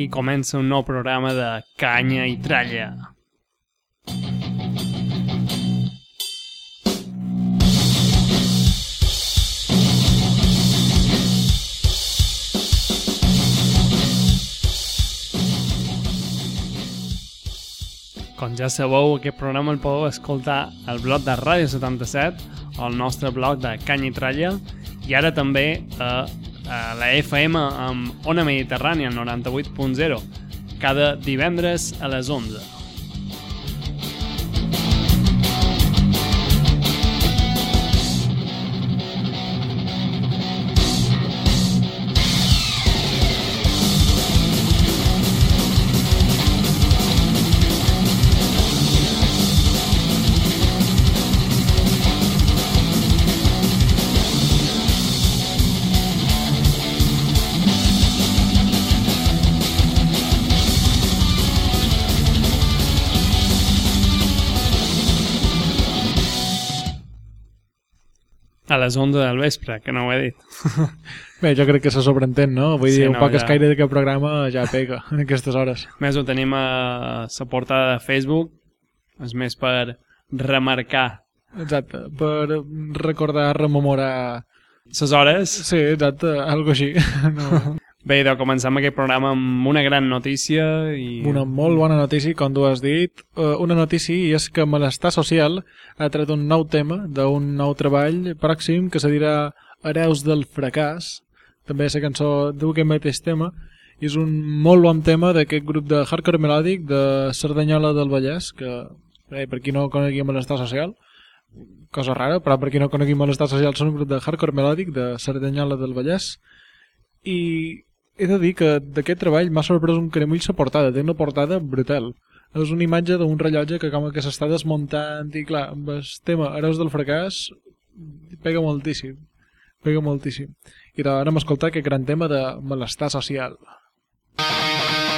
Aquí comença un nou programa de Canya i Tralla. Com ja sabeu, aquest programa el podeu escoltar al blog de Ràdio 77, al nostre blog de Canya i Tralla, i ara també a, a la FM amb Ona Mediterrània 98.0, cada divendres a les 11. A les 11 del vespre, que no ho he dit. Bé, jo crec que se sobreentén, no? Vull Sí, dir, un no, poc ja. escaire d'aquest programa ja pega en aquestes hores. Més, ho tenim a la portada de Facebook. És més per remarcar Exacte, per recordar, rememorar... les hores. Sí, exacte, algo així. No. Bé, idò, començam aquest programa amb una gran notícia i... Una molt bona notícia, com tu has dit. Uh, una notícia i és que Malestar Social ha tret un nou tema d'un nou treball pròxim que se dirà Hereus del fracàs. També la cançó diu aquest mateix tema. I és un molt bon tema d'aquest grup de hardcore melòdic de Cerdanyola del Vallès, que eh, per qui no conegui Malestar Social, cosa rara, però per qui no conegui Malestar Social són un grup de hardcore melòdic de Cerdanyola del Vallès. I he de dir que d'aquest treball m'ha sorprès un cremull la portada, té una portada brutal. És una imatge d'un rellotge que com que s'està desmuntant i clar, amb el tema Hereus del fracàs pega moltíssim, pega moltíssim. I ara anem a escoltar aquest gran tema de malestar social. Som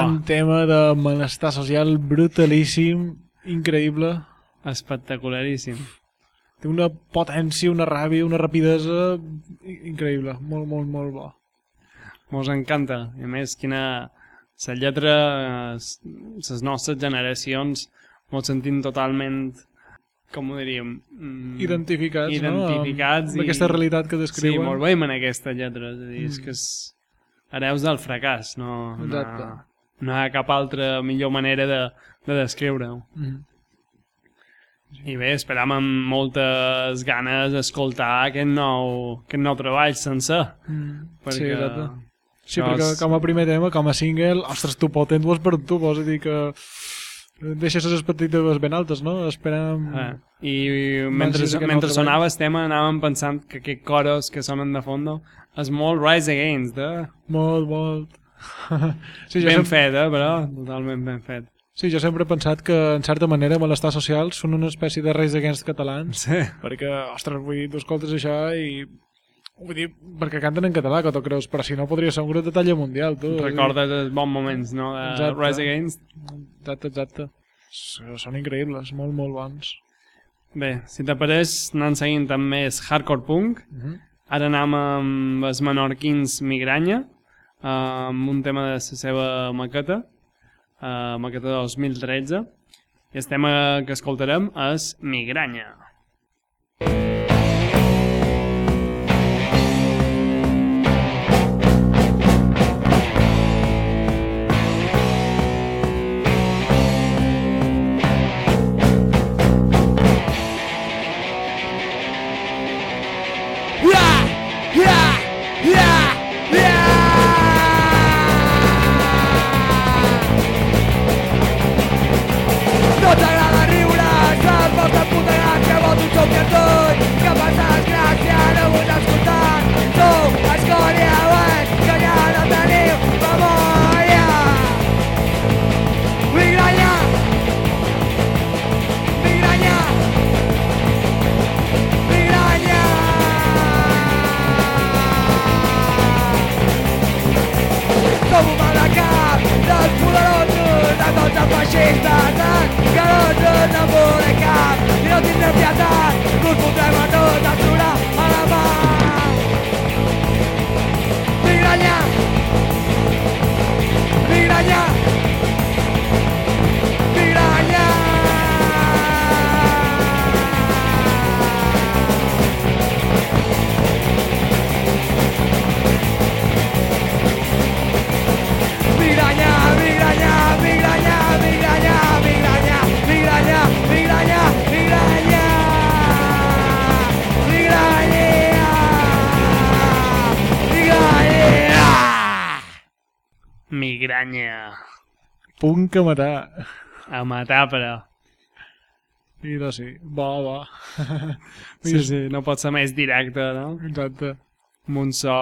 Gran Buah. tema de malestar social brutalíssim, increïble. Espectacularíssim. Té una potència, una ràbia, una rapidesa increïble. Molt, molt, molt bo. Mos encanta. I a més, quina... La lletra, les nostres generacions, mos sentim totalment, com ho diríem... Mm, Identificats, Identificats no? Amb, amb i- aquesta realitat que Sí, descriuen. molt veiem en aquesta lletra. És a dir, és Mm. que és hereus del fracàs. No, no, Exacte. No hi ha cap altra millor manera de, de descriure-ho. Mm. I bé, esperam amb moltes ganes escoltar aquest nou, aquest nou treball sencer. Mm. Perquè Sí, exacte. Sí, perquè és- com a primer tema, com a single, ostres, tu potent ho perdut tu, vols dir que deixes les expectatives ben altes, no? Esperem... Eh, I mentre, aquest nou mentre treball. sonava el tema anàvem pensant que aquests coros que sonen de fondo és molt Rise Against, eh? Molt, molt... sí, jo ben sempre, fet, eh? Però totalment ben fet. sí, jo sempre he pensat que, en certa manera, malestar social són una espècie de reis against catalans, Sí. perquè, ostres, vull dir, tu escoltes això i... Vull dir, perquè canten en català, que t'ho creus, però si no podria ser un grup de talla mundial, tu. Recordes els bons moments, no? De Exacte. Rise Against. Exacte, exacte. Són increïbles, molt, molt bons. Bé, si t'apareix, anant seguint amb més hardcore punk. Uh -huh. Ara anem amb els menorquins Migranya, amb un tema de la seva maqueta, uh, maqueta de 2013, i el tema que escoltarem és Migranya. No Migranya. Punt que matar. A matar, però. I no, sí. Bo, bo. Sí, sí, no pot ser més directe, no? Exacte. Amb un so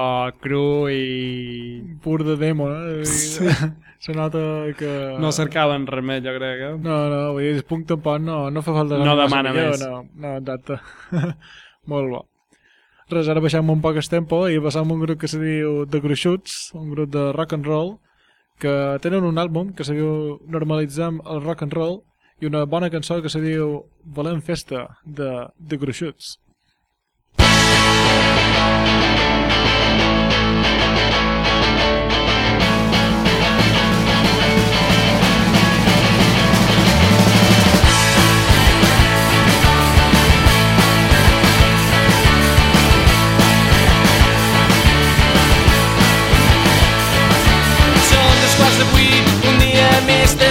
cru i... Pur de demo, eh? Sí. Se nota que... No cercaven res més, jo crec, eh? No, no, vull dir, el punt tampoc no, no fa falta... No demana millor, més. No, no, exacte. Molt bo. Res, ara baixem un poc el tempo i passam un grup que se diu The Gruixuts, un grup de rock and roll, que tenen un àlbum que se diu Normalitzem el rock and roll i una bona cançó que se diu Volem festa, de The Gruixuts. Són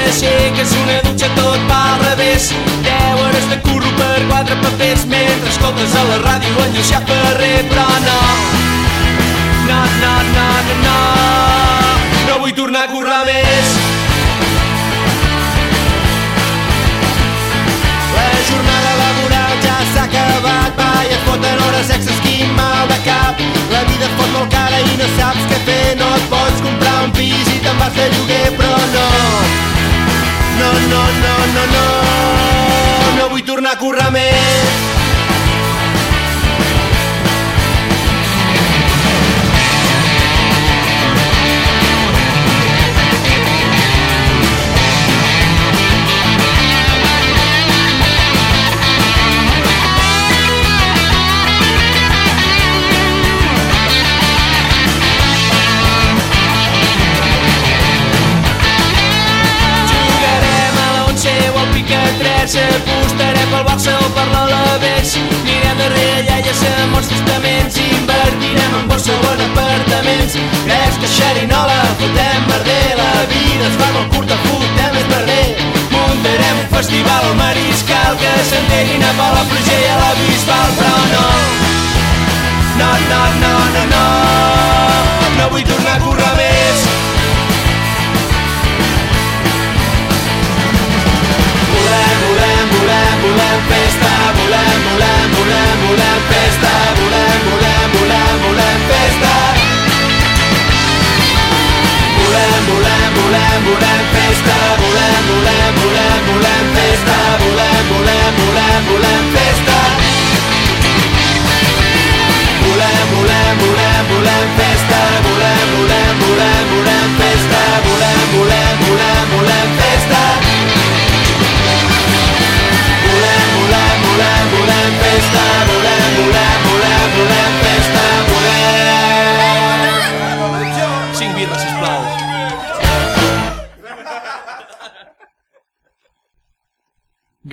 més t'aixeques una dutxa tot va al revés. Deu hores de curro per quatre papers mentre escoltes a la ràdio en Llucià Ferrer, però no. No, no, no, no, no. No vull tornar a currar més. La jornada laboral ja s'ha acabat, va, i et foten hores extras, quin mal de cap. La vida fot molt cara i no saps què fer, no et pots comprar un pis i te'n vas de lloguer, però no. No, no, no, no, no, no vull tornar a currar més. Xarxa, apostaré pel Barça o per l'Alavés. Anirem darrere iaies amb els testaments, invertirem en borsa o en apartaments. Que xerinola fotem merder, la vida es fa molt curta, fotem més merder. Muntarem un festival al Mariscal que s'enterin a Palafrugell i a la Bisbal, però no. No, no, no, no, no, no vull tornar a currar més. Volem, volem volem, volem, volem festa, volem, volem, volem, volem festa. Volem, volem, volem, volem festa, volem, volem, volem, volem festa, volem, volem, volem, volem festa.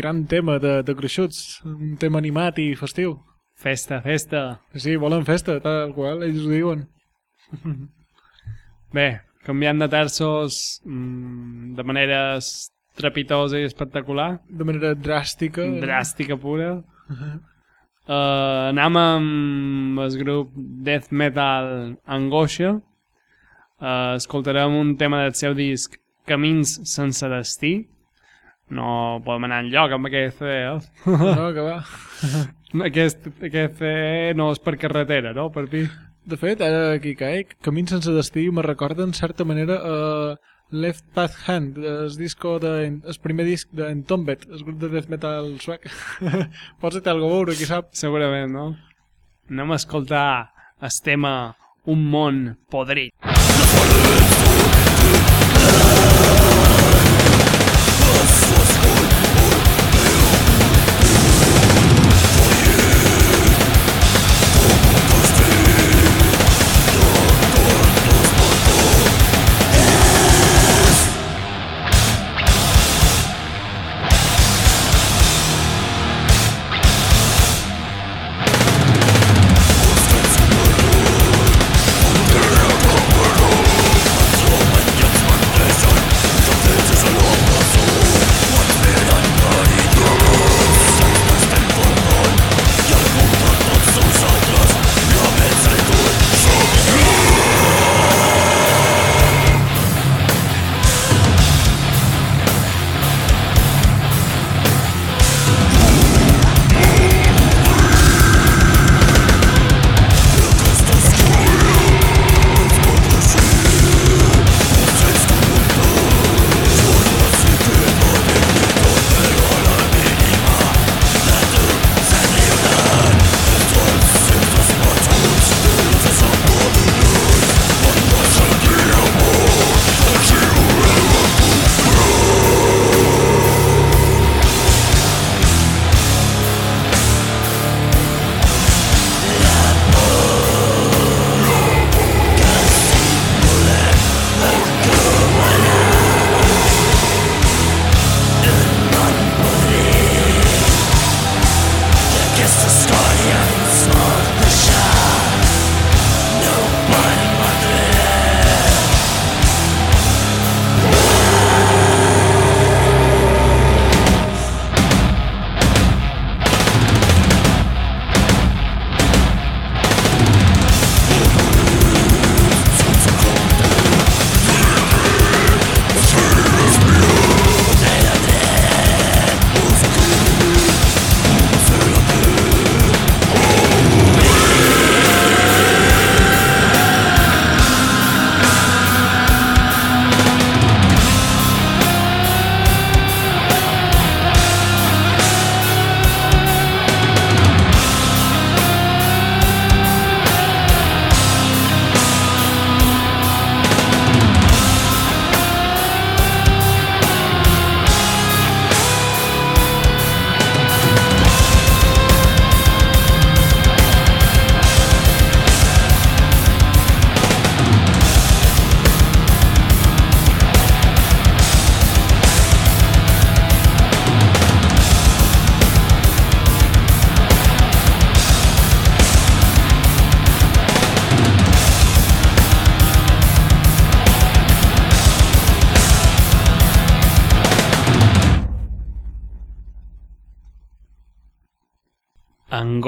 Gran tema de, de gruixuts, un tema animat i festiu. Festa, festa. Sí, volen festa, tal qual, ells ho diuen. Bé, canviant de terços mm, de manera trepitosa i espectacular, De manera dràstica. dràstica pura. Uh, anem amb el grup death metal Angoixa. Uh, escoltarem un tema del seu disc Camins sense destí. No podem anar enlloc amb aquest eh? No, que va. aquest, aquest CD no és per carretera, no? Per fi. De fet, ara aquí caic, Camins sense destí me recorda en certa manera uh, Left Path Hand, el, disco de, el primer disc d'Entombed, el grup de death metal suec. Pots té alguna a veure, qui sap. Segurament, no? Anem a escoltar el tema Un món podrit. Cover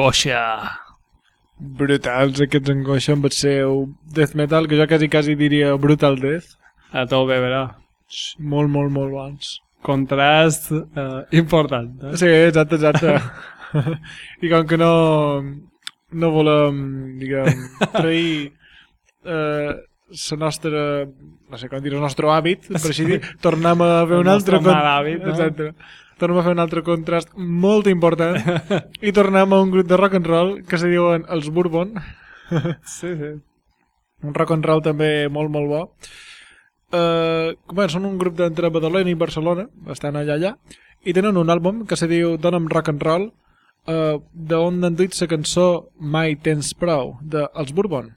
Angoixa. Brutals aquests angoixa amb el seu death metal, que jo quasi quasi diria brutal death. A tope, però. Molt, molt, molt bons. Contrast eh, important. Eh? Sí, exacte, exacte. I com que no, no volem, diguem, trair eh, la nostra, no sé com dir, el nostre hàbit, per així dir, tornem a fer El un altre... nostre mal hàbit, no? Exacte. Tornem a fer un altre contrast molt important i tornem a un grup de rock and roll que se diuen els Bourbon, Sí, sí. un rock and roll també molt, molt bo. Uh, bé, són un grup d'entre Badalona i Barcelona, estan allà allà, i tenen un àlbum que se diu Dona'm Rock and Roll, uh, d'on han duit la cançó Mai tens prou, de Els Bourbon.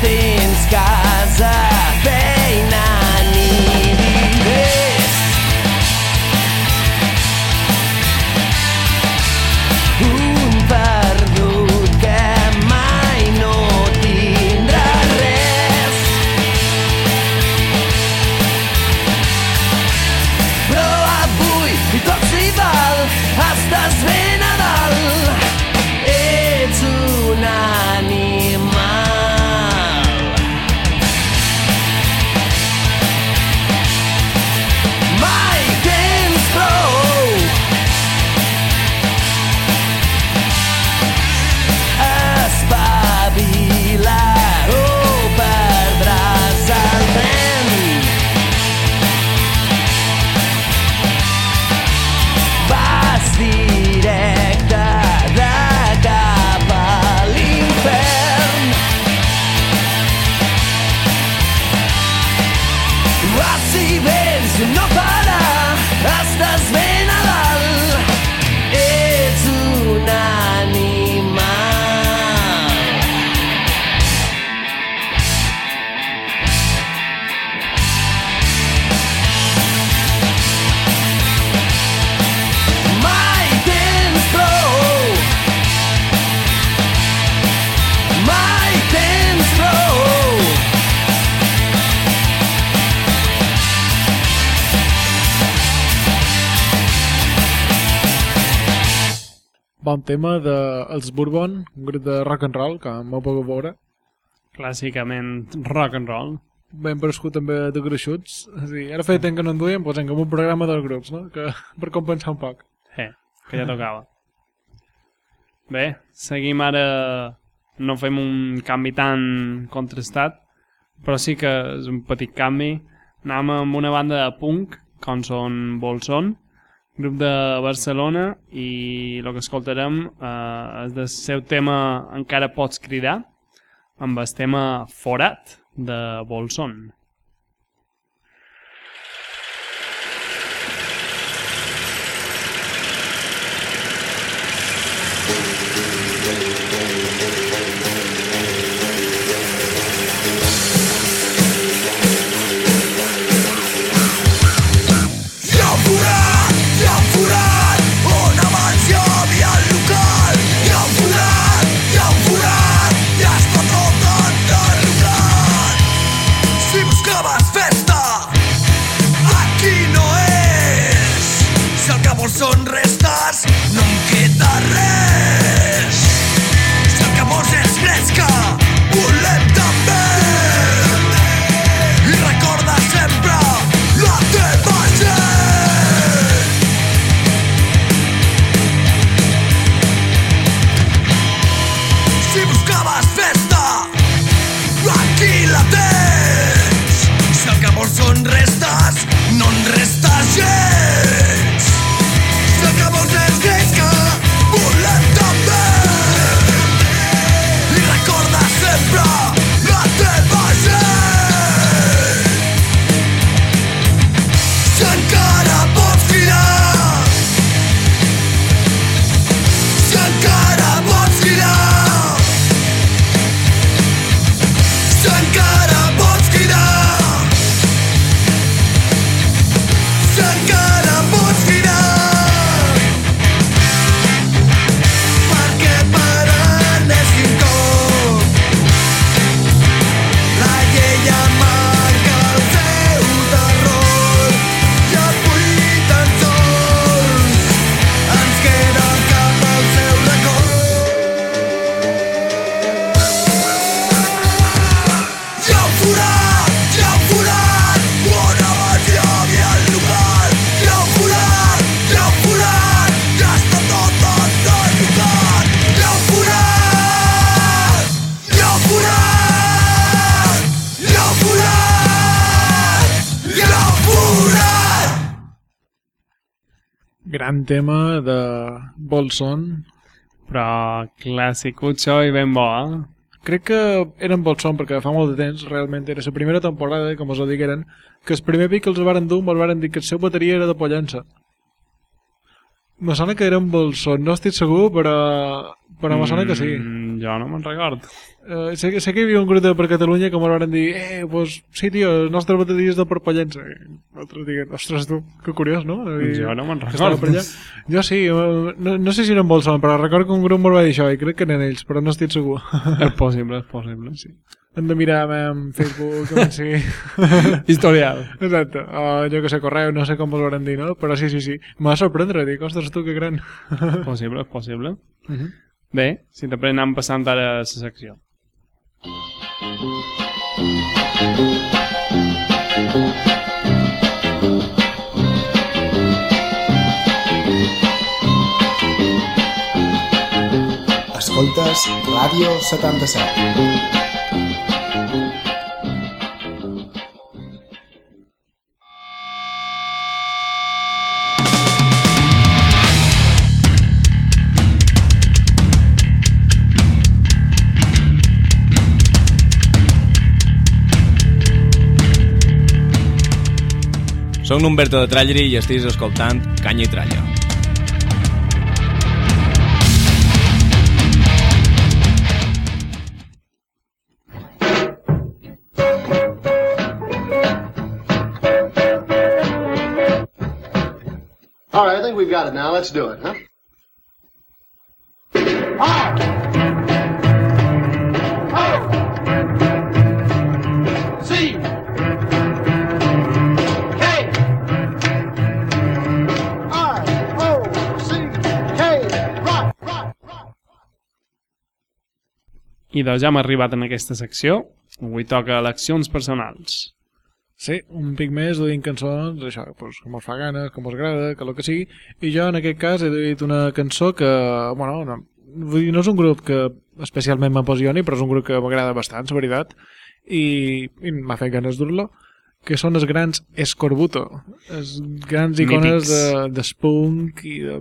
No tens casa, Tema de Els Bourbon, un grup de rock and roll que m'ho pogut veure. Clàssicament rock and roll. Ben prescut també de gruixuts. Sí, ara feia temps que no en duien, doncs en un programa dels grups, no? Que, per compensar un poc. Sí, que ja tocava. Bé, seguim ara... No fem un canvi tan contrastat, però sí que és un petit canvi. Anem amb una banda de punk, com són Bolson, grup de Barcelona, i el que escoltarem eh, és del seu tema Encara pots cridar, amb el tema Forat, de Bolson. Hi tema de Bolson. Però clàssic-utxo i ben bo, eh? Crec que eren Bolson perquè fa molt de temps, realment era la primera temporada, com us ho digueren, que el primer pic que els varen dur me'l varen dir que el seu bateria era de Pollença. Me sona que eren Bolson, no estic segur, però, però me sona que sí. Mm, jo no me'n record. Uh, sé, que- sé que hi havia un grup de per Catalunya que me'l van dir eh, pues, sí, tio, el nostre bateria és de per Pollença. I Nosaltres diguem, ostres, tu, que curiós, no? I, Jo no me'n que estava record. per allà. Jo sí, eh, no, no sé si eren Bolson, però recordo que un grup me'l va dir això i crec que eren ells, però no estic segur. És possible, és possible. Sí. Hem de mirar en Facebook, com sigui. Historial. Exacte. O jo que sé, correu, no sé com ho dir, no? Però sí, sí, sí. M'ha sorprendre, dic, ostres, tu, que gran. És possible, és possible. Uh -huh. Bé, si també anem passant ara a la secció. Escoltes Ràdio 77. Soc Humberto de Tralleri i estiguis escoltant Canya i Tralla. All right, I think we've got it now. Let's do it, huh? C I doncs ja hem arribat en aquesta secció. Avui toca eleccions personals. Sí, un pic més duint cançons, això, pues, com us fa gana, com us agrada, que el que sigui. I jo, en aquest cas, he duit una cançó que, bueno, no, vull dir, no és un grup que especialment m'apasioni, però és un grup que m'agrada bastant, la veritat, i, i m'ha fet ganes dur-lo, que són els grans Escorbuto, els grans icones Mítics. de, de spunk i de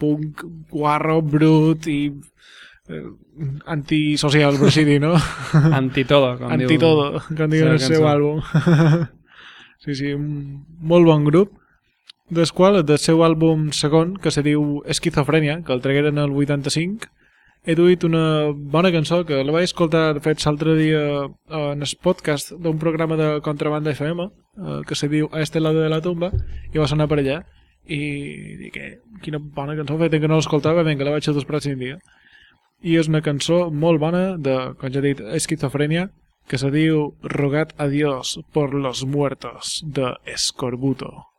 punk guarro, brut i antisocial, per així dir, no? Antitodo, com diu. Antitodo, com diuen la el seu àlbum. sí, sí, un molt bon grup, del qual, del seu àlbum segon, que se diu Esquizofrènia, que el tragueren el 85, he duit una bona cançó que la vaig escoltar, de fet, l'altre dia eh, en el podcast d'un programa de Contrabanda FM, eh, que se diu A este lado de la tumba, i va sonar per allà, i dic, eh, quina bona cançó, feia que no l'escoltava, vinga, la vaig a el pròxim dia i és una cançó molt bona de, com ja he dit, esquizofrènia, que se diu Rogad a Dios por los muertos de Escorbuto.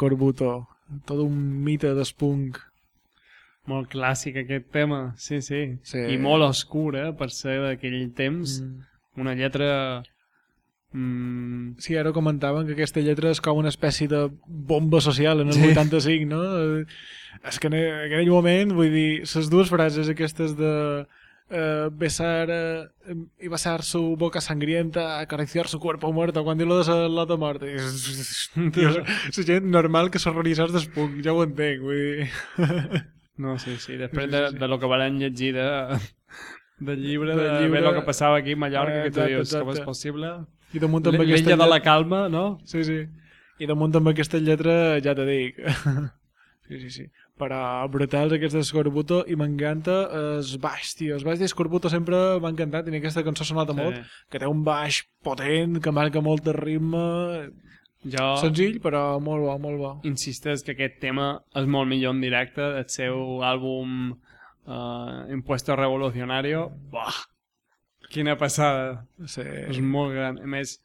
Grans, Escorbuto, tot un mite d'espunk. Molt clàssic aquest tema, sí, sí. Sí. I molt oscur, eh, per ser d'aquell temps. Mm. Una lletra... Mm, Sí, ara comentaven que aquesta lletra és com una espècie de bomba social en el Sí. 85, no? És que en en aquell moment, vull dir, les dues frases aquestes de eh, besar eh, y besar su boca sangrienta, acariciar su cuerpo muerto, quan diu lo de la morta. I és- la gent normal que s'horroritzés d'espuc, ja ho entenc, vull dir... no, sí, sí. Després de, de lo que van llegir de, del llibre, Del de llibre. ver lo que passava aquí a Mallorca, Eh, que tu exacte, dius, com és exacte. possible? I damunt amb aquesta L'illa de la lletra- calma, no? Sí, sí. I damunt amb aquesta lletra, ja te dic. sí, sí, sí. Però brutals aquests d'Escorbuto i m'encanta el baix, tio. El baix d'Escorbuto sempre m'ha encantat i aquesta cançó s'ha nota Sí. molt, que té un baix potent, que marca molt de ritme, Jo senzill, però molt bo, molt bo. insisteix que aquest tema és molt millor en directe del seu àlbum uh, Impuesto Revolucionario. Buah, quina passada. Sí. És molt gran. A més,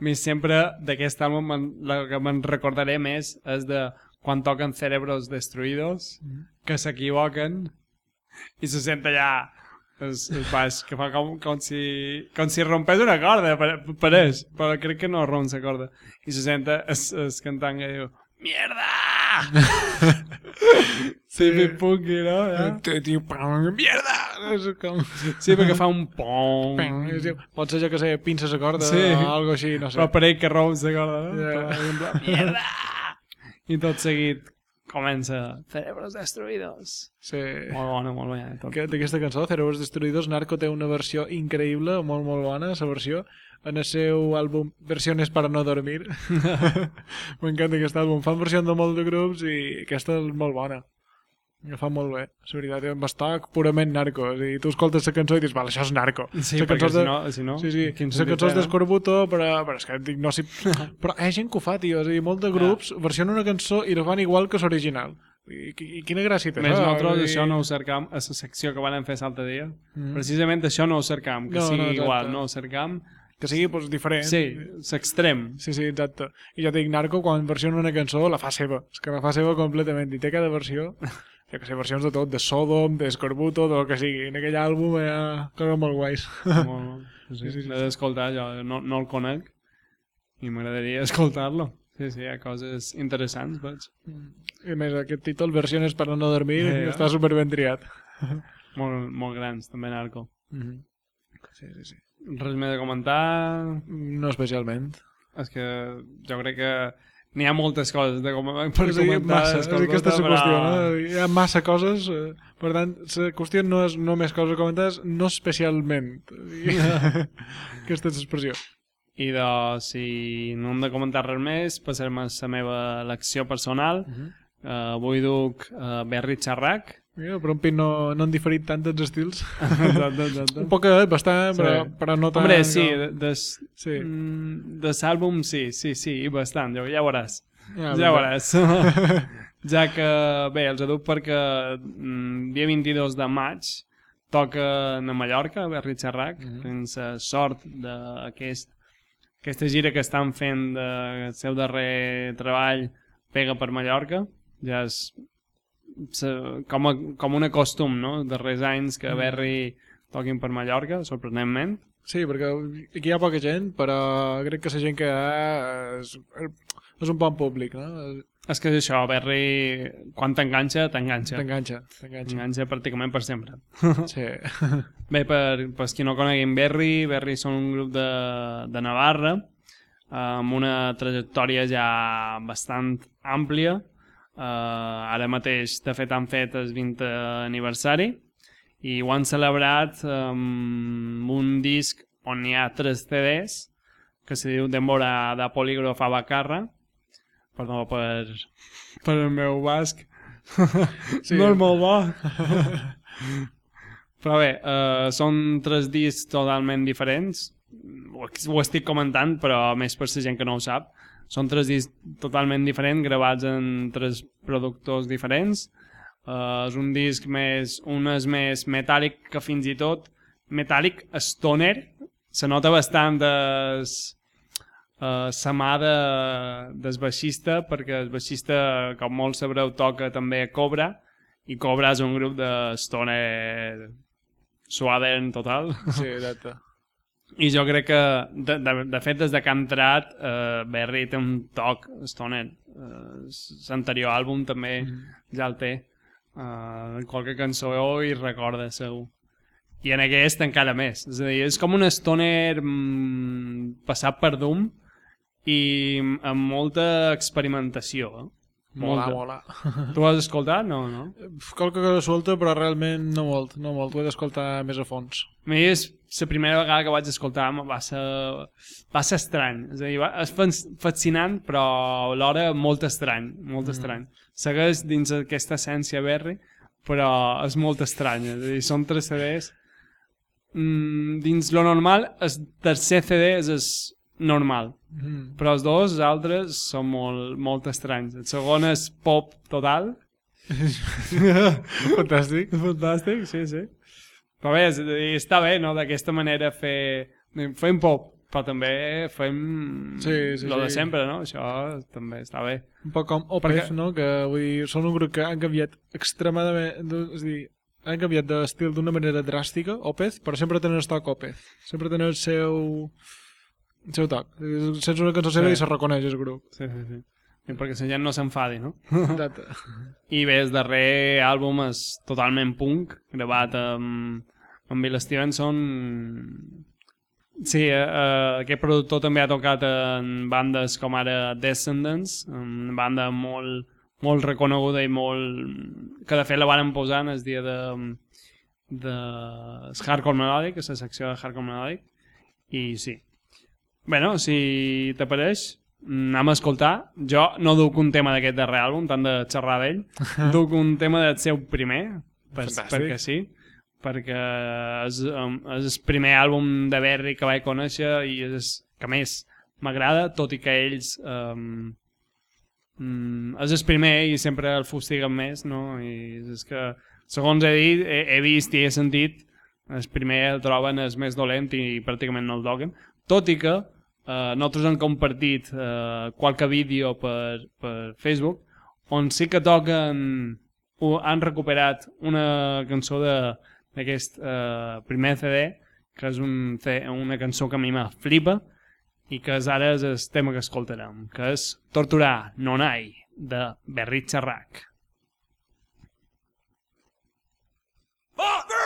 a més sempre d'aquest àlbum la que me'n recordaré més és de quan toquen Cerebros Destruïdos, que s'equivoquen i se sent allà es, es baix, que fa com, com, si, com si rompés una corda, pa- pareix, però crec que no romp la corda. I se sent es, es cantant que diu Mierda! sí, ben punky, no? Ja? Tio, pam, mierda! És com... Sí, perquè fa un pom. És, tio, pot ser, jo que sé, pinces a corda Sí. o algo així, no sé. Però per ell que romp la corda, no? Plan, Mierda! I tot seguit comença Cerebros Destruïdos. Sí. Molt bona, molt bé. Tot. Que- d'aquesta cançó, Cerebros Destruïdos, Narco té una versió increïble, molt, molt bona, la versió, en el seu àlbum Versiones para no dormir. M'encanta aquest àlbum. Fan versions de molt de grups i aquesta és molt bona. La fa molt bé, la veritat, amb estoc purament narco. I tu escoltes la cançó i dius, val, això és narco. Sí, La perquè cançó si no, si no... Sí, sí, la cançó és no? d'Escorbuto, però, però és que dic, no si... però hi ha gent que ho fa, tio, és a dir, molts de grups versionen una cançó i la fan igual que l'original. I, i, quina gràcia té Més això? nosaltres dir- això no ho cercam a la secció que van fer l'altre dia. Mm. Precisament això no ho cercam, que No, no, sigui exacte. igual, no ho cercam. Que sigui pues, diferent. Sí, l'extrem. Sí, sí, exacte. I ja dic, Narco, quan versiona una cançó, la fa seva. És que la fa seva completament. I té cada versió, jo que sé, versions de tot, de Sodom, d'Escorbuto, del que sigui. En aquell àlbum hi ha coses molt guais. molt, sí, Sí, sí, sí, L'he d'escoltar, jo no, no el conec i m'agradaria escoltar-lo. Sí, sí, hi ha coses interessants, veig. I a més, aquest títol, Versiones para no dormir, ja. està super ben triat. Molt, molt grans, també, Narco. Sí, sí, sí. Res més a comentar... No especialment. És que jo crec que n'hi ha moltes coses de com, per a dir, comentar. massa, aquesta és la qüestió, no? Hi ha massa coses, eh, per tant, la qüestió no és només coses comentades, no especialment. I- aquesta és l'expressió. I de, si no hem de comentar res més, passarem a la meva elecció personal. Uh -huh. uh, avui duc uh, Berri Xarrac. Mira, però un pit no, no han diferit tant els estils. Exacte, exacte. Un poquet, bastant, Sí. però, però no tant. Hombre, sí, no. de, de, Sí. mm, de l'àlbum sí, sí, sí, i bastant, ja, ja ho veuràs. Ja, Ja ho veuràs. ja que, bé, els aduc perquè mm, dia 22 de maig toca a Mallorca, a Berri Xerrac, mm -hmm. la sort d'aquest aquesta gira que estan fent del seu darrer treball Pega per Mallorca. Ja és com, a, com un acostum, no?, darrers anys que a Berri toquin per Mallorca, sorprenentment. Sí, perquè aquí hi ha poca gent, però crec que la gent que ha és, és un bon públic, no? És que és això, Berri, quan t'enganxa, t'enganxa. T'enganxa, t'enganxa. T'enganxa pràcticament per sempre. Sí. Bé, per, per qui no coneguin Berri, Berri són un grup de, de Navarra amb una trajectòria ja bastant àmplia. Uh, ara mateix, de fet, han fet el 20 aniversari i ho han celebrat amb un disc on hi ha tres CDs que se diu Demora de Polígraf a Bacarra perdó per, per el meu basc. Sí. no és molt bo. Però bé, uh, són tres discs totalment diferents. Ho, ho estic comentant però més per la gent que no ho sap són tres discs totalment diferents gravats en tres productors diferents uh, és un disc més un és més metàl·lic que fins i tot metàl·lic stoner se nota bastant es, uh, sa mà de, del baixista, perquè el baixista, com molt sabreu, toca també Cobra, i Cobra és un grup de stoner suave en total. Sí, exacte. I jo crec que, de, de, de fet, des de que ha entrat, eh, Berry té un toc stoner. Eh, L'anterior àlbum també mm. ja el té. Eh, qualque cançó hi recorda, segur. I en aquest encara més. És a dir, és com un stoner mm, passat per Doom i amb molta experimentació. Eh? Mola, Molta. mola. Tu ho has escoltat? No, no? Qualque cosa suelta, però realment no molt, no molt. Ho he d'escoltar més a fons. A mi és la primera vegada que vaig escoltar va ser, va ser estrany. És a dir, va, és fas- fascinant, però alhora molt estrany. Molt mm. estrany. Segueix dins aquesta essència Berry, però és molt estrany. És a dir, són tres CDs. Mm, dins lo normal, el tercer CD és el normal. Mm. Però els dos, els altres, són molt, molt estranys. El segon és pop total. Fantàstic. Fantàstic, sí, sí. Però bé, està bé, no?, d'aquesta manera fer... Fem pop, però també fem Sí, sí, lo de sí. sempre, no? Això també està bé. Un poc com Opeth, Perquè- no? Que vull dir, són un grup que han canviat extremadament... És dir, han canviat d'estil d'una manera dràstica, Opeth, però sempre tenen el toc Opeth. Sempre tenen el seu... el seu toc. Sents una cançó seva Sí. i se reconeix el grup. Sí, sí, sí. Perquè la gent no s'enfadi, no? Exacte. I bé, el darrer àlbum és totalment punk, gravat amb, amb Bill Stevenson. Sí, eh, eh, aquest productor també ha tocat en bandes com ara Descendants, una banda molt, molt reconeguda i molt... que de fet la van posar en el dia de, de Hardcore Melodic, és la secció de Hardcore Melodic, i sí. Bueno, si t'apareix, anem a escoltar. Jo no duc un tema d'aquest darrer àlbum, tant de xerrar d'ell. duc un tema del seu primer, per, Fantàstic. perquè sí, perquè és, um, és el primer àlbum de Berry que vaig conèixer i és que més m'agrada, tot i que ells um, mm, és el primer i sempre el fustiguen més, no? I és que, segons he dit, he, he vist i he sentit, el primer el troben el més dolent i pràcticament no el toquen. Tot i que eh, nosaltres hem compartit eh, qualque vídeo per, per Facebook on sí que toquen han recuperat una cançó d'aquest eh, primer CD que és un, una cançó que a mi me flipa i que és ara és el tema que escoltarem que és Torturar Nonai de Berrit Xerrac Torturo,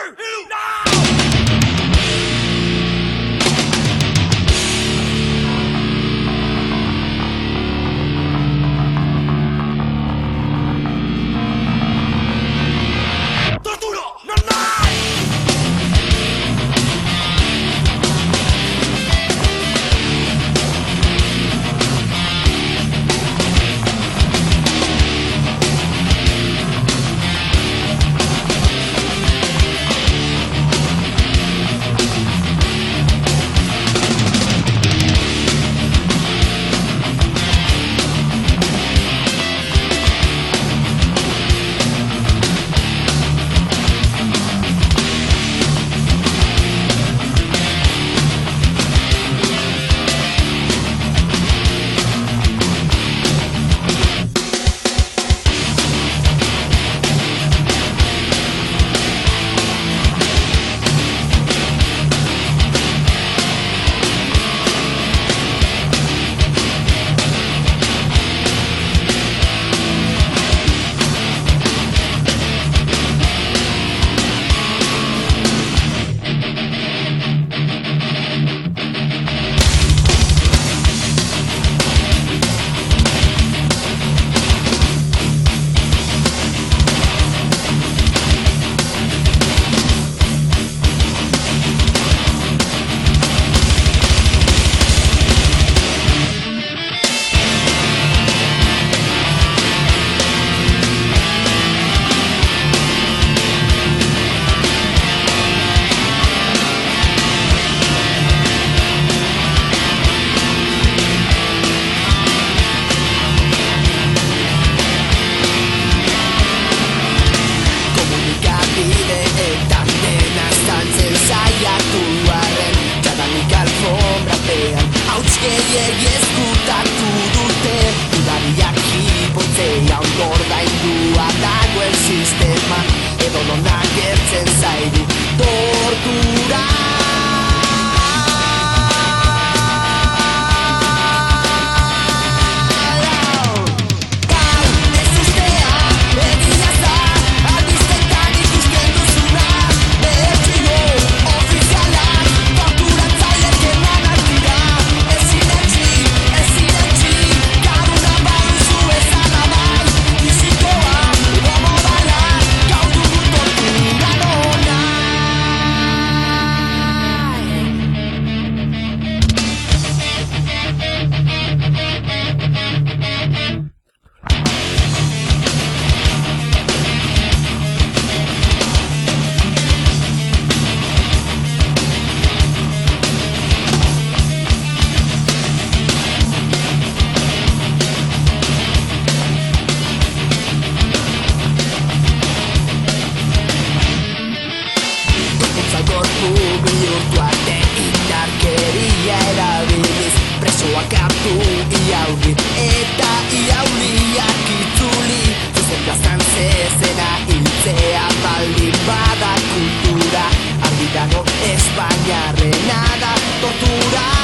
malvada cultura, habitado España renada, tortura.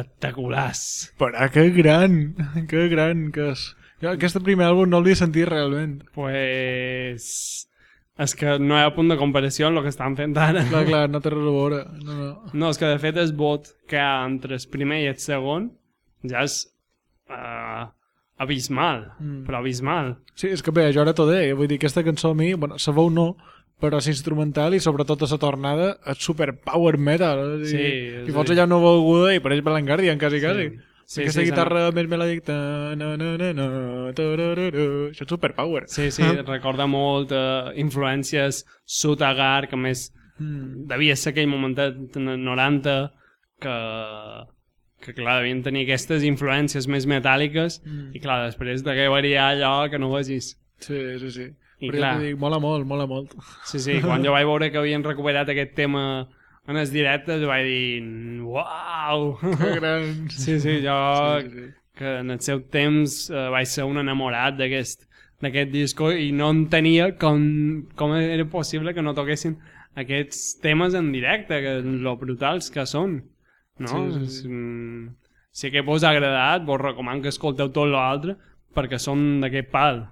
Espectaculars. Però que gran, que gran que és. Jo aquest primer àlbum no l'he sentit realment. Pues... És que no hi ha punt de comparació amb el que estan fent ara. Clar, clar, no té res a veure. No, no. No, és que de fet el vot que hi ha entre el primer i el segon ja és uh, abismal, mm. però abismal. Sí, és que bé, jo ara t'ho deia, vull dir, aquesta cançó a mi, bueno, la veu no, però és instrumental i sobretot a la tornada és super power metal. Dir, Sí, I sí. fots allà una veu aguda i pareix Blind Guardian, quasi, quasi. Sí. Sí, Sí, aquesta sí, guitarra més melòdic... ta, na, na, na, na, tararara, Això és super power. Sí, sí, recorda molt uh, influències Sutagar, que més Mm. devia ser aquell momentet 90 que, que clar, devien tenir aquestes influències més metàl·liques Mm. i clar, després de que variar allò que no vegis. Sí, sí, sí. I Però clar. t'ho dic, mola molt, mola molt. Sí, sí, quan jo vaig veure que havien recuperat aquest tema en els directes, vaig dir, uau! Que gran. Sí, sí, jo Sí, sí, que en el seu temps eh, vaig ser un enamorat d'aquest d'aquest disco i no entenia com, com era possible que no toquessin aquests temes en directe, que lo brutals que són. No? Sí, sí, sí. Mm, Si aquest vos ha agradat, vos recomano que escolteu tot l'altre perquè són d'aquest pal.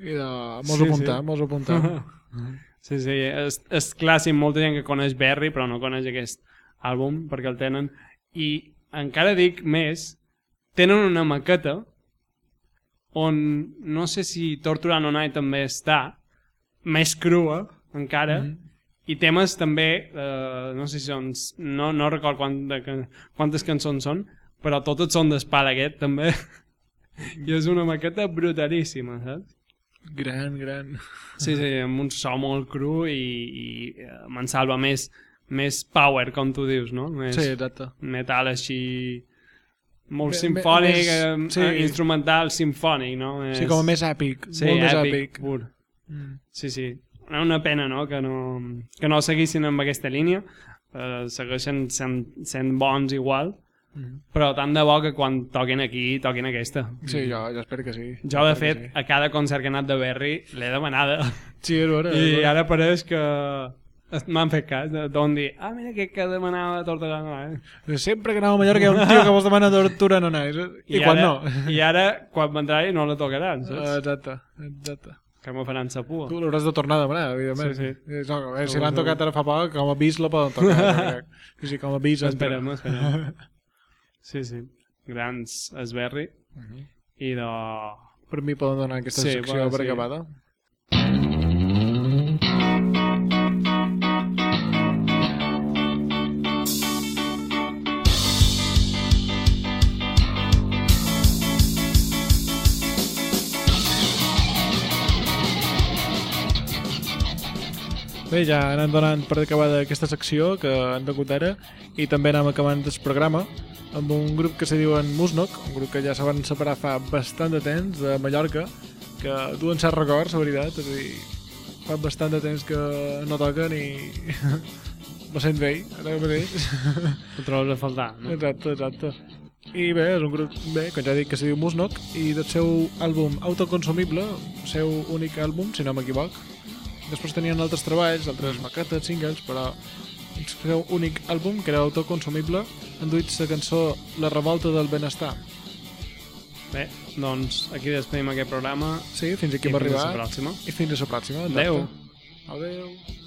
I de... Mos Sí, apuntar, sí. mos apuntar. Sí, sí, és, és clàssic, molta gent que coneix Berry però no coneix aquest àlbum perquè el tenen i encara dic més tenen una maqueta on no sé si Torture No Night també està més crua encara Mhm. i temes també eh, no sé si són no, no record quant de, can- quantes cançons són però totes són d'espal aquest també i és una maqueta brutalíssima saps? Gran, gran. Sí, sí, amb un so molt cru i, i eh, me'n salva més, més power, com tu dius, no? Més Sí, exacte. metal així molt simfònic, més- eh, sí. eh, instrumental simfònic, no? Més, Sí, com més èpic. sí, molt més èpic, pur. Mm. Sí, sí. Una pena, no?, que no, que no seguissin amb aquesta línia. Eh, segueixen sent, sent bons igual, Mm. Però tant de bo que quan toquin aquí, toquin aquesta. Sí, jo, jo espero que sí. Jo, de fet, sí. a cada concert que he anat de Berry l'he demanada. Sí, és vera. és I vera. ara pareix que m'han fet cas, d'on dir, ah, mira que, que demanava torta no, eh? Sempre que anava a Mallorca hi ha un tio que vos demana tortura no anais. I, quan ara, no. I ara, quan vendrà, no la tocaran, saps? exacte, exacte. Que m'ho faran sa pua. Tu l'hauràs de tornar a demanar, evidentment. Sí, sí. No, eh, si l'han tocat ara fa poc, com a avís la poden tocar. sí, com a entra. Esperem, esperem. Sí, sí. Grans esberri. I de... Per mi poden donar aquesta Sí, secció bueno, per sí. acabada. Bé, ja anem donant per acabada aquesta secció que han vingut ara i també anem acabant el programa amb un grup que se diuen Musnok, un grup que ja se van separar fa bastant de temps de Mallorca, que duen certs records, la veritat, és a dir, fa bastant de temps que no toquen i me sent bé, ara mateix. Ho trobes a faltar, no? Exacte, exacte. I bé, és un grup, bé, com ja dic, que se diu Musnok, i del seu àlbum autoconsumible, seu únic àlbum, si no m'equivoc. Després tenien altres treballs, altres mm. maquetes, singles, però el seu únic àlbum, que era autoconsumible, enduït la cançó La revolta del benestar. Bé, doncs aquí despedim aquest programa. Sí, fins aquí va fins arribar. I fins la pròxima. I fins a la pròxima. Adéu. Adéu. Adéu.